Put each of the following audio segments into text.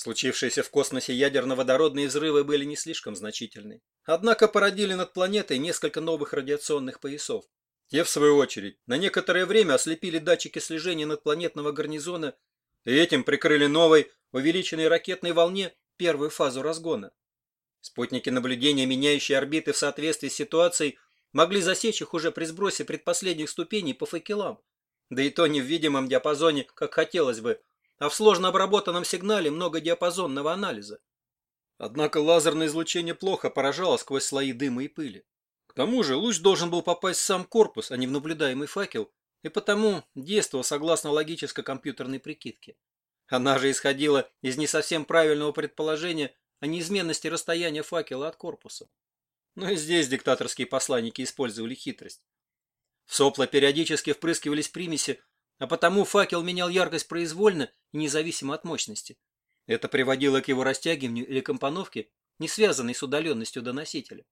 Случившиеся в космосе ядерно-водородные взрывы были не слишком значительны. Однако породили над планетой несколько новых радиационных поясов. Те, в свою очередь, на некоторое время ослепили датчики слежения надпланетного гарнизона и этим прикрыли новой, увеличенной ракетной волне первую фазу разгона. Спутники наблюдения, меняющие орбиты в соответствии с ситуацией, могли засечь их уже при сбросе предпоследних ступеней по факелам, да и то не в видимом диапазоне, как хотелось бы, а в сложно обработанном сигнале многодиапазонного анализа. Однако лазерное излучение плохо поражало сквозь слои дыма и пыли. К тому же луч должен был попасть в сам корпус, а не в наблюдаемый факел, и потому действовал согласно логической компьютерной прикидке. Она же исходила из не совсем правильного предположения о неизменности расстояния факела от корпуса. Но и здесь диктаторские посланники использовали хитрость. В сопла периодически впрыскивались примеси, а потому факел менял яркость произвольно и независимо от мощности. Это приводило к его растягиванию или компоновке, не связанной с удаленностью до носителя.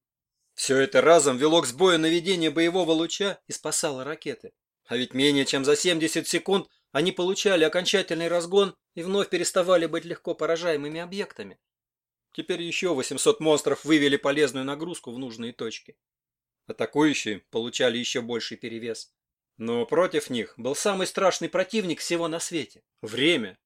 Все это разом вело к сбою наведения боевого луча и спасало ракеты. А ведь менее чем за 70 секунд они получали окончательный разгон и вновь переставали быть легко поражаемыми объектами. Теперь еще 800 монстров вывели полезную нагрузку в нужные точки. Атакующие получали еще больший перевес. Но против них был самый страшный противник всего на свете – время.